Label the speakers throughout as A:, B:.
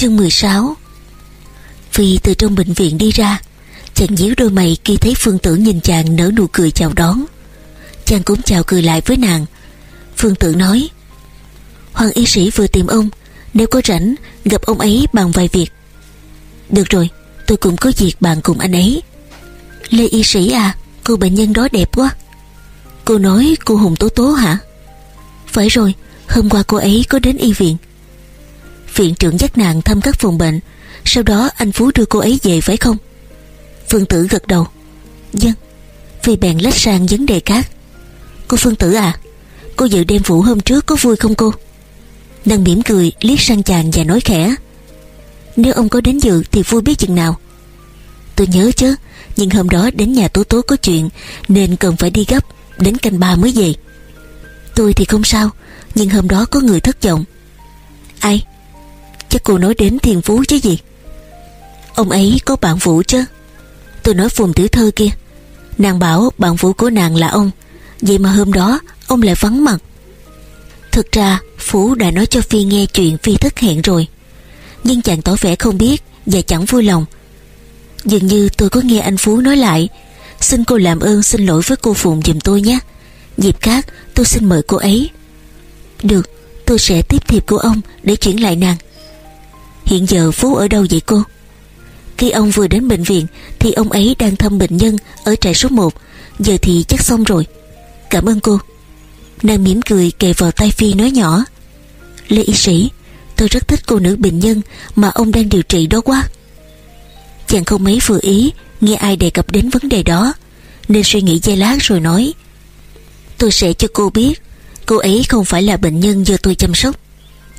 A: Chương 16 Phi từ trong bệnh viện đi ra, Chàng nhíu đôi mày khi thấy Phương Tử nhìn chàng nở nụ cười chào đón. Chàng cũng chào cười lại với nàng. Phương Tử nói, Hoàng y sĩ vừa tìm ông, Nếu có rảnh, gặp ông ấy bàn vài việc. Được rồi, Tôi cũng có việc bàn cùng anh ấy. Lê y sĩ à Cô bệnh nhân đó đẹp quá. Cô nói cô Hùng Tố Tố hả? Phải rồi, Hôm qua cô ấy có đến y viện. Viện trưởng dắt nàng thăm các phòng bệnh. Sau đó, anh Phú đưa cô ấy về, phải không? Phương Tử gật đầu. Dân Vì bèn lách sang vấn đề khác. Cô Phương Tử à Cô dự đêm vũ hôm trước có vui không cô? Nàng mỉm cười, liếc sang chàng và nói khẽ. Nếu ông có đến dự thì vui biết chừng nào. Tôi nhớ chứ, Nhưng hôm đó đến nhà Tố Tố có chuyện, Nên cần phải đi gấp, Đến canh ba mới về. Tôi thì không sao, Nhưng hôm đó có người thất vọng. Ai? Chắc cô nói đến thiên phú chứ gì? Ông ấy có bạn vũ chứ? Tôi nói phùng tiểu thơ kia. Nàng bảo bạn vũ của nàng là ông. Vậy mà hôm đó, ông lại vắng mặt. Thực ra, Phú đã nói cho Phi nghe chuyện Phi thất hẹn rồi. Nhưng chàng tỏ vẻ không biết Và chẳng vui lòng. Dường như tôi có nghe anh Phú nói lại. Xin cô làm ơn xin lỗi với cô Phụng giùm tôi nhé. Dịp khác, tôi xin mời cô ấy. Được, Tôi sẽ tiếp thiệp của ông để chuyển lại nàng. Hiện giờ Phú ở đâu vậy cô? Khi ông vừa đến bệnh viện, Thì ông ấy đang thăm bệnh nhân Ở trại số 1 Giờ thì chắc xong rồi. Cảm ơn cô. Nàng mỉm cười kề vào tay Phi nói nhỏ. Lê y sĩ, Tôi rất thích cô nữ bệnh nhân Mà ông đang điều trị đó quá. Chàng không mấy vừa ý, Nghe ai đề cập đến vấn đề đó, Nên suy nghĩ giây lát rồi nói, Tôi sẽ cho cô biết, Cô ấy không phải là bệnh nhân do tôi chăm sóc.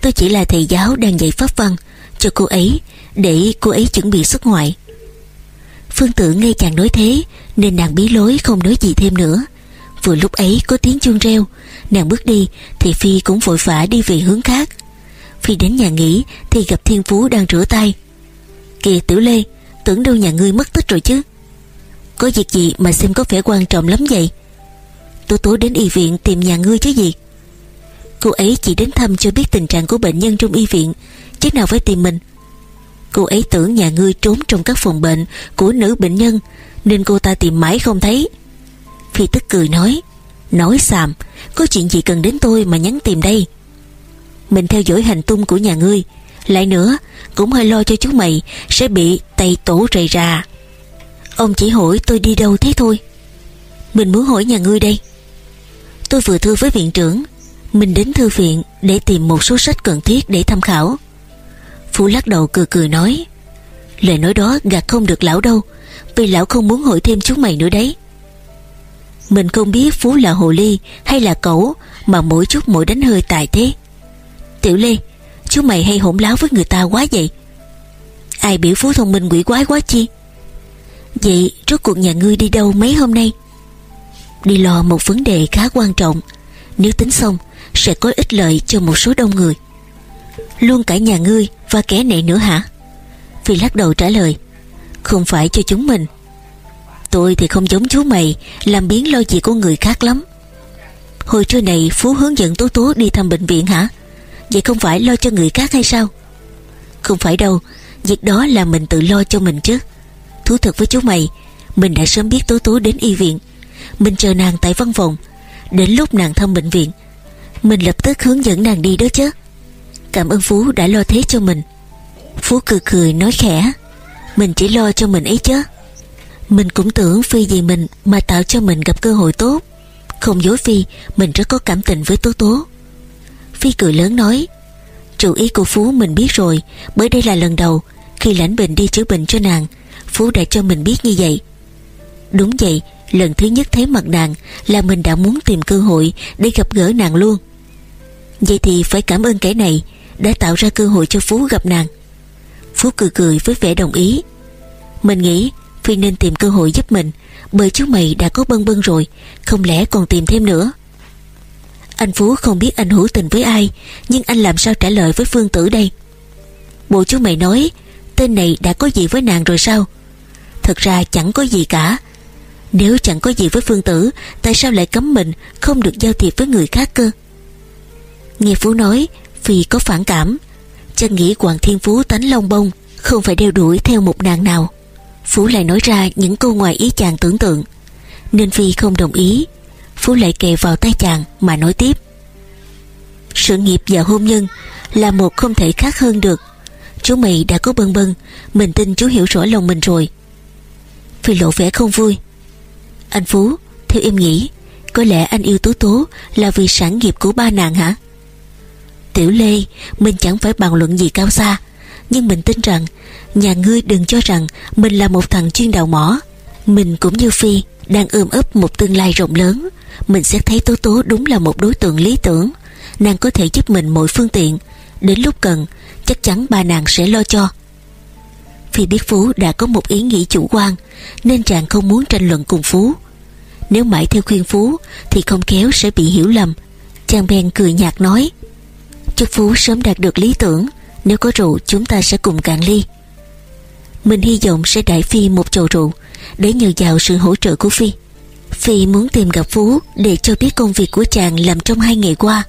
A: Tôi chỉ là thầy giáo đang dạy pháp văn cho cô ấy, Để cô ấy chuẩn bị xuất ngoại. Phương tử nghe chàng nói thế, Nên nàng bí lối không nói gì thêm nữa. Vừa lúc ấy có tiếng chuông reo, Nàng bước đi, Thì Phi cũng vội vã đi về hướng khác. Phi đến nhà nghỉ, Thì gặp Thiên Phú đang rửa tay. Kìa Tiểu Lê, Tưởng đâu nhà ngươi mất tích rồi chứ? Có việc gì mà xem có vẻ quan trọng lắm vậy? Tôi tối đến y viện tìm nhà ngươi chứ gì? Cô ấy chỉ đến thăm cho biết tình trạng của bệnh nhân trong y viện Chứ nào với tìm mình. Cô ấy tưởng nhà ngươi trốn trong các phòng bệnh Của nữ bệnh nhân, Nên cô ta tìm mãi không thấy. Phi tức cười nói Nói xàm, Có chuyện gì cần đến tôi mà nhắn tìm đây? Mình theo dõi hành tung của nhà ngươi, Lại nữa, Cũng hơi lo cho chú mày Sẽ bị tay tổ rầy ra. Ông chỉ hỏi tôi đi đâu thế thôi. Mình muốn hỏi nhà ngươi đây. Tôi vừa thư với viện trưởng, Mình đến thư viện để tìm một số sách cần thiết để tham khảo. Phú lắc đầu cười cười nói, Lời nói đó gạt không được lão đâu Vì lão không muốn hỏi thêm chúng mày nữa đấy. Mình không biết Phú là hồ ly hay là cẩu, Mà mỗi chút mỗi đánh hơi tài thế. Tiểu Lê Chú mày hay hỗn láo với người ta quá vậy? Ai biểu Phú thông minh quỷ quái quá chi? Vậy rốt cuộc nhà ngươi đi đâu mấy hôm nay? Đi lo một vấn đề khá quan trọng. Nếu tính xong, Sẽ có ích lợi cho một số đông người. Luôn cả nhà ngươi Và kẻ này nữa hả? Phi lắc đầu trả lời, Không phải cho chúng mình. Tôi thì không giống chú mày, Làm biến lo gì của người khác lắm. Hồi trưa này Phú hướng dẫn Tố Tố đi thăm bệnh viện hả? Vậy không phải lo cho người khác hay sao? Không phải đâu, Việc đó là mình tự lo cho mình chứ. Thú thật với chú mày, Mình đã sớm biết Tố Tố đến y viện. Mình chờ nàng tại văn phòng. Đến lúc nàng thăm bệnh viện, Mình lập tức hướng dẫn nàng đi đó chứ. Cảm ơn Phú đã lo thế cho mình. Phú cười cười nói khẽ, Mình chỉ lo cho mình ấy chứ. Mình cũng tưởng Phi vì mình Mà tạo cho mình gặp cơ hội tốt. Không dối Phi, Mình rất có cảm tình với Tố Tố. Phi cười lớn nói, Chủ ý của Phú mình biết rồi, Bởi đây là lần đầu Khi lãnh bệnh đi chữa bệnh cho nàng, Phú đã cho mình biết như vậy. Đúng vậy, Lần thứ nhất thấy mặt nàng Là mình đã muốn tìm cơ hội Để gặp gỡ nàng luôn. Vậy thì phải cảm ơn kẻ này đã tạo ra cơ hội cho Phú gặp nàng. Phú cười cười với vẻ đồng ý. Mình nghĩ Phi nên tìm cơ hội giúp mình, Bởi chú mày đã có bân bân rồi, Không lẽ còn tìm thêm nữa? Anh Phú không biết anh hữu tình với ai, Nhưng anh làm sao trả lời với Phương Tử đây? Bộ chú mày nói, Tên này đã có gì với nàng rồi sao? Thật ra chẳng có gì cả. Nếu chẳng có gì với Phương Tử, Tại sao lại cấm mình Không được giao thiệp với người khác cơ? Nghe Phú nói Phi có phản cảm. Chân nghĩ Hoàng Thiên Phú tánh long bông, Không phải đeo đuổi theo một nàng nào. Phú lại nói ra những câu ngoài ý chàng tưởng tượng. Nên Phi không đồng ý. Phú lại kề vào tay chàng mà nói tiếp. Sự nghiệp và hôn nhân Là một không thể khác hơn được. Chú mày đã có bân bân Mình tin chú hiểu rõ lòng mình rồi. Phi lộ vẻ không vui. Anh Phú, Theo em nghĩ, Có lẽ anh yêu Tố Tố Là vì sản nghiệp của ba nàng hả? Tiểu Lê, Mình chẳng phải bàn luận gì cao xa. Nhưng mình tin rằng, Nhà ngươi đừng cho rằng Mình là một thằng chuyên đào mỏ. Mình cũng như Phi Đang ươm ấp một tương lai rộng lớn. Mình sẽ thấy Tố Tố đúng là một đối tượng lý tưởng. Nàng có thể giúp mình mọi phương tiện. Đến lúc cần, Chắc chắn ba nàng sẽ lo cho. Phi biết Phú đã có một ý nghĩ chủ quan, Nên chàng không muốn tranh luận cùng Phú. Nếu mãi theo khuyên Phú, Thì không kéo sẽ bị hiểu lầm. Chàng bèn cười nhạt nói Chúc Phú sớm đạt được lý tưởng. Nếu có rượu, chúng ta sẽ cùng cạn ly. Mình hy vọng sẽ đại Phi một chầu rượu Để nhờ vào sự hỗ trợ của Phi. Phi muốn tìm gặp Phú Để cho biết công việc của chàng làm trong hai ngày qua.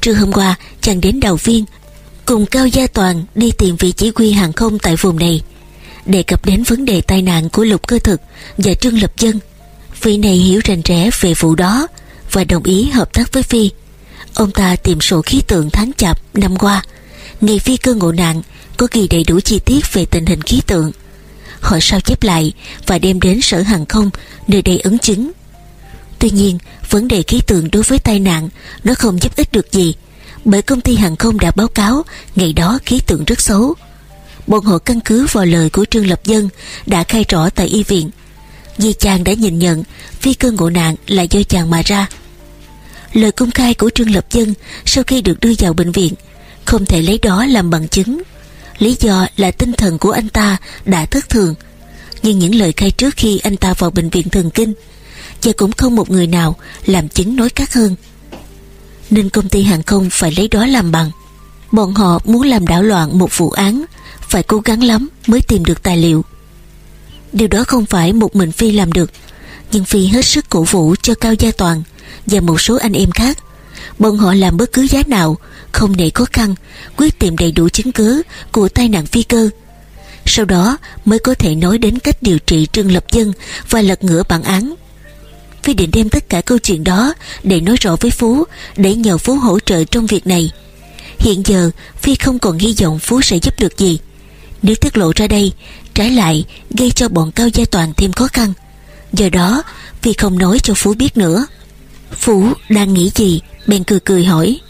A: Trưa hôm qua, chàng đến đào viên, Cùng Cao Gia Toàn đi tìm vị chỉ huy hàng không tại vùng này. Đề cập đến vấn đề tai nạn của Lục Cơ Thực và Trương Lập Dân Vị này hiểu rành rẽ về vụ đó Và đồng ý hợp tác với Phi. Ông ta tìm sổ khí tượng tháng chạp năm qua. Ngày Phi cơ ngộ nạn Có ghi đầy đủ chi tiết về tình hình khí tượng. Họ sao chép lại Và đem đến sở hàng không Nơi đây ấn chứng. Tuy nhiên, vấn đề khí tượng đối với tai nạn Nó không giúp ích được gì, Bởi công ty hàng không đã báo cáo Ngày đó khí tượng rất xấu. Bọn họ căn cứ vào lời của Trương Lập Dân Đã khai rõ tại y viện. Vì chàng đã nhìn nhận Phi cơ ngộ nạn là do chàng mà ra. Lời công khai của Trương Lập Dân Sau khi được đưa vào bệnh viện, Không thể lấy đó làm bằng chứng. Lý do là tinh thần của anh ta đã thất thường. Nhưng những lời khai trước khi anh ta vào bệnh viện thần kinh, Và cũng không một người nào làm chứng nói khác hơn. Nên công ty hàng không phải lấy đó làm bằng. Bọn họ muốn làm đảo loạn một vụ án, Phải cố gắng lắm mới tìm được tài liệu. Điều đó không phải một mình Phi làm được nhưng Phi hết sức cổ vũ cho Cao Gia Toàn Và một số anh em khác, Bọn họ làm bất cứ giá nào, Không nể khó khăn, Quyết tìm đầy đủ chứng cứ của tai nạn phi cơ. Sau đó mới có thể nói đến cách điều trị Trương Lập Dân Và lật ngửa bản án. Phi định đem tất cả câu chuyện đó Để nói rõ với Phú Để nhờ Phú hỗ trợ trong việc này. Hiện giờ, Phi không còn hy vọng Phú sẽ giúp được gì. Nếu tiết lộ ra đây, Trái lại gây cho bọn Cao Gia Toàn thêm khó khăn. Do đó Phi không nói cho Phú biết nữa. Phú đang nghĩ gì? Bèn cười cười hỏi.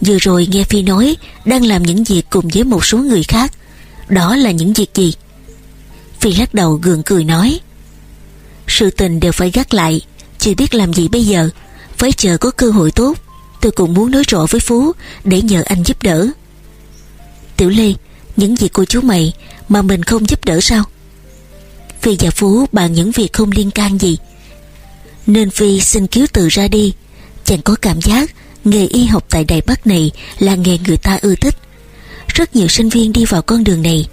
A: Vừa rồi nghe Phi nói, Đang làm những việc cùng với một số người khác. Đó là những việc gì? Phi lắc đầu gượng cười nói. Sự tình đều phải gác lại. Chưa biết làm gì bây giờ. Phải chờ có cơ hội tốt. Tôi cũng muốn nói rõ với Phú, Để nhờ anh giúp đỡ. Tiểu Lê, Những việc của chú mày Mà mình không giúp đỡ sao? Phi và Phú bàn những việc không liên can gì. Nên Phi xin cứu từ ra đi. Chàng có cảm giác Nghề y học tại Đài Bắc này Là nghề người ta ưa thích. Rất nhiều sinh viên đi vào con đường này.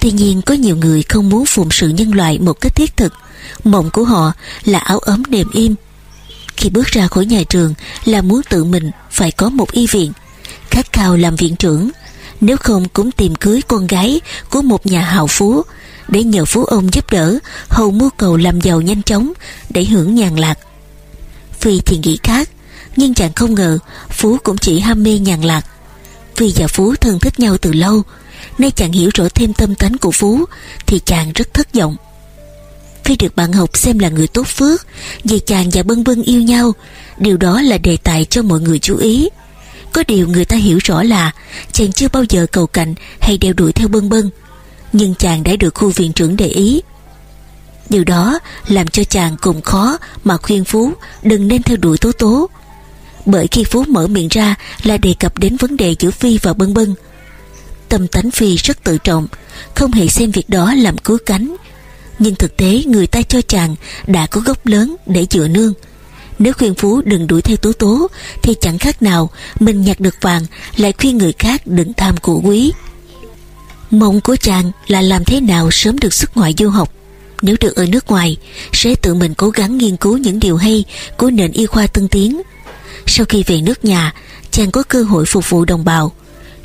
A: Tuy nhiên, có nhiều người không muốn phụng sự nhân loại một cách thiết thực. Mộng của họ là áo ấm đềm im. Khi bước ra khỏi nhà trường Là muốn tự mình phải có một y viện, Khát khao làm viện trưởng nếu không cũng tìm cưới con gái Của một nhà hào phú. Để nhờ phú ông giúp đỡ, Hầu mưu cầu làm giàu nhanh chóng Để hưởng nhàn lạc. Phi thì nghĩ khác, Nhưng chàng không ngờ Phú cũng chỉ ham mê nhàn lạc. Phi và Phú thân thích nhau từ lâu, Nay chàng hiểu rõ thêm tâm tánh của Phú Thì chàng rất thất vọng. Phi được bạn học xem là người tốt phước, Vì chàng và Bân Bân yêu nhau, Điều đó là đề tài cho mọi người chú ý. Có điều người ta hiểu rõ là Chàng chưa bao giờ cầu cạnh Hay đeo đuổi theo Bân Bân Nhưng chàng đã được khu viện trưởng để ý. Điều đó làm cho chàng cùng khó Mà khuyên Phú đừng nên theo đuổi Tố Tố. Bởi khi Phú mở miệng ra Là đề cập đến vấn đề giữa Phi và Bân Bân Tâm tánh Phi rất tự trọng, Không hề xem việc đó làm cứu cánh. Nhưng thực tế người ta cho chàng Đã có gốc lớn để dựa nương. Nếu khuyên Phú đừng đuổi theo Tố Tố, Thì chẳng khác nào Mình nhặt được vàng Lại khuyên người khác đừng tham của quý. Mộng của chàng là làm thế nào sớm được xuất ngoại du học. Nếu được ở nước ngoài, Sẽ tự mình cố gắng nghiên cứu những điều hay Của nền y khoa tân tiến. Sau khi về nước nhà, Chàng có cơ hội phục vụ đồng bào.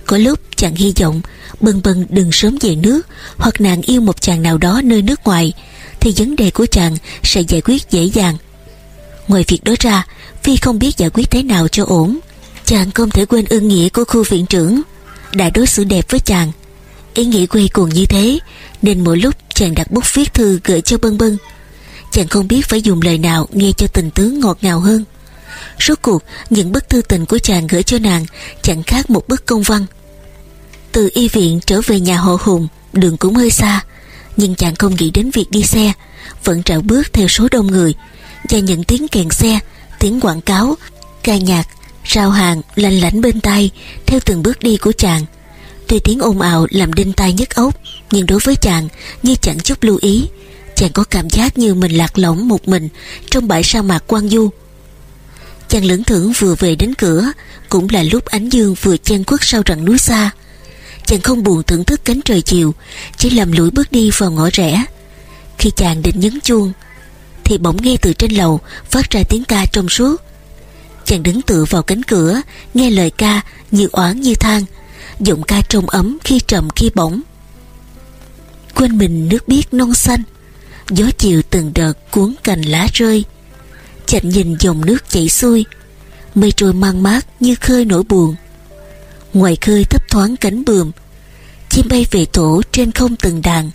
A: Có lúc chàng hy vọng, bần bần đừng sớm về nước, Hoặc nàng yêu một chàng nào đó nơi nước ngoài, Thì vấn đề của chàng sẽ giải quyết dễ dàng. Ngoài việc đó ra, Phi không biết giải quyết thế nào cho ổn. Chàng không thể quên ơn nghĩa của khu viện trưởng. Đã đối xử đẹp với chàng. Ý nghĩ quay cuồng như thế, Nên mỗi lúc chàng đặt bút viết thư gửi cho bân bân. Chàng không biết phải dùng lời nào Nghe cho tình tướng ngọt ngào hơn. Rốt cuộc, những bức thư tình của chàng gửi cho nàng Chẳng khác một bức công văn. Từ y viện trở về nhà họ Hùng, Đường cũng hơi xa. Nhưng chàng không nghĩ đến việc đi xe, Vẫn trạo bước theo số đông người, Và những tiếng kèn xe, Tiếng quảng cáo, Ca nhạc, Rao hàng lành lảnh bên tai, Theo từng bước đi của chàng. Tuy tiếng ồn ào làm đinh tai nhức óc, Nhưng đối với chàng, như chẳng chút lưu ý, Chàng có cảm giác như mình lạc lõng một mình Trong bãi sa mạc quang du. Chàng lưỡng thưởng vừa về đến cửa, Cũng là lúc ánh dương vừa chen quất sau rặng núi xa. Chàng không buồn thưởng thức cánh trời chiều, Chỉ lầm lũi bước đi vào ngõ rẽ. Khi chàng định nhấn chuông, Thì bỗng nghe từ trên lầu Phát ra tiếng ca trong suốt. Chàng đứng tựa vào cánh cửa, Nghe lời ca như oán như than, Giọng ca trông ấm khi trầm khi bỗng. Quên mình nước biếc non xanh, Gió chiều từng đợt cuốn cành lá rơi. Chạnh nhìn dòng nước chảy xuôi, Mây trôi mang mát như khơi nỗi buồn. Ngoài khơi thấp thoáng cánh bườm Chim bay về tổ trên không từng đàn.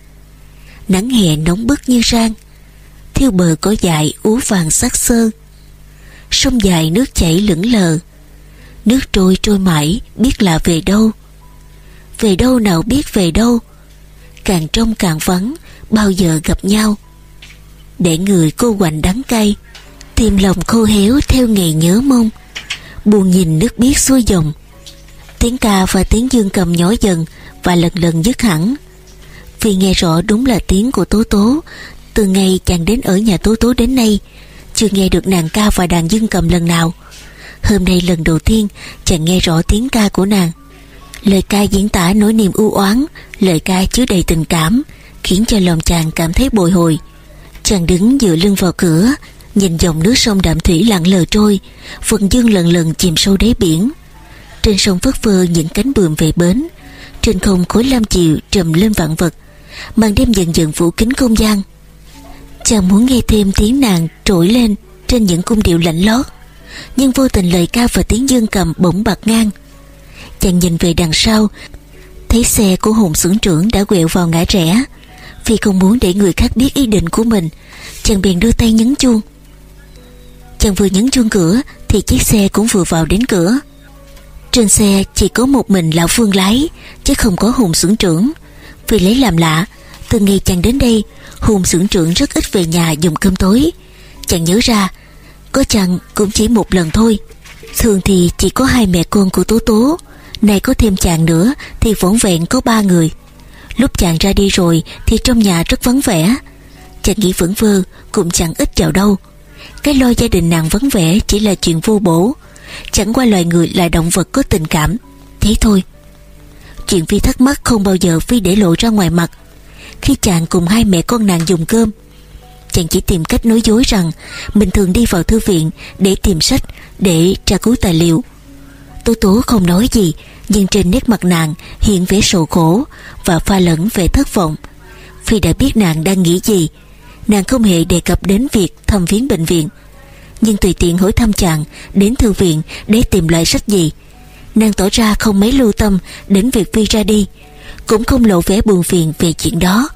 A: Nắng hè nóng bức như rang. Thiêu bờ có dại ú vàng sắc sơ. Sông dài nước chảy lững lờ. Nước trôi trôi mãi, biết là về đâu. Về đâu nào biết về đâu. Càng trong càng vắng, Bao giờ gặp nhau. Để người cô quạnh đắng cay Tim lòng khô héo theo ngày nhớ mong. Buồn nhìn nước biết xuôi dòng Tiếng ca và tiếng dương cầm nhỏ dần Và lần lần dứt hẳn. Vì nghe rõ đúng là tiếng của Tố Tố, Từ ngày chàng đến ở nhà Tố Tố đến nay, Chưa nghe được nàng ca và đàn dương cầm lần nào. Hôm nay lần đầu tiên Chàng nghe rõ tiếng ca của nàng. Lời ca diễn tả nỗi niềm u oán, Lời ca chứa đầy tình cảm, Khiến cho lòng chàng cảm thấy bồi hồi. Chàng đứng dựa lưng vào cửa, Nhìn dòng nước sông đạm thủy lặng lờ trôi Phần dương lần lần chìm sâu đáy biển. Trên sông phất phơ những cánh bườm về bến. Trên không khối lam chiều trầm lên vạn vật, Màn đêm dần dần phủ kín không gian. Chàng muốn nghe thêm tiếng nàng trỗi lên Trên những cung điệu lạnh lót, Nhưng vô tình lời ca và tiếng dương cầm bỗng bạc ngang. Chàng nhìn về đằng sau, Thấy xe của hùng xưởng trưởng đã quẹo vào ngã rẽ. Vì không muốn để người khác biết ý định của mình, Chàng bèn đưa tay nhấn chuông. Chàng vừa nhấn chuông cửa Thì chiếc xe cũng vừa vào đến cửa. Trên xe chỉ có một mình lão Phương lái, Chứ không có Hùng xưởng trưởng. Vì lấy làm lạ, Từ ngày chàng đến đây, Hùng xưởng trưởng rất ít về nhà dùng cơm tối. Chàng nhớ ra, Có chàng cũng chỉ một lần thôi. Thường thì chỉ có hai mẹ con của Tố Tố Này có thêm chàng nữa Thì vỏn vẹn có ba người. Lúc chàng ra đi rồi Thì trong nhà rất vắng vẻ. Chàng nghĩ vững vơ, Cũng chẳng ít vào đâu. Cái lo gia đình nàng vắng vẻ chỉ là chuyện vô bổ. Chẳng qua loài người là động vật có tình cảm. Thế thôi. Chuyện Phi thắc mắc không bao giờ Phi để lộ ra ngoài mặt. Khi chàng cùng hai mẹ con nàng dùng cơm, Chàng chỉ tìm cách nói dối rằng Mình thường đi vào thư viện Để tìm sách, Để tra cứu tài liệu. Tố tố không nói gì, Nhưng trên nét mặt nàng hiện vẻ sầu khổ Và pha lẫn vẻ thất vọng. Phi đã biết nàng đang nghĩ gì. Nàng không hề đề cập đến việc thăm viếng bệnh viện. Nhưng tùy tiện hỏi thăm chàng, Đến thư viện để tìm loại sách gì. Nàng tỏ ra không mấy lưu tâm Đến việc Vi ra đi, Cũng không lộ vẻ buồn phiền về chuyện đó.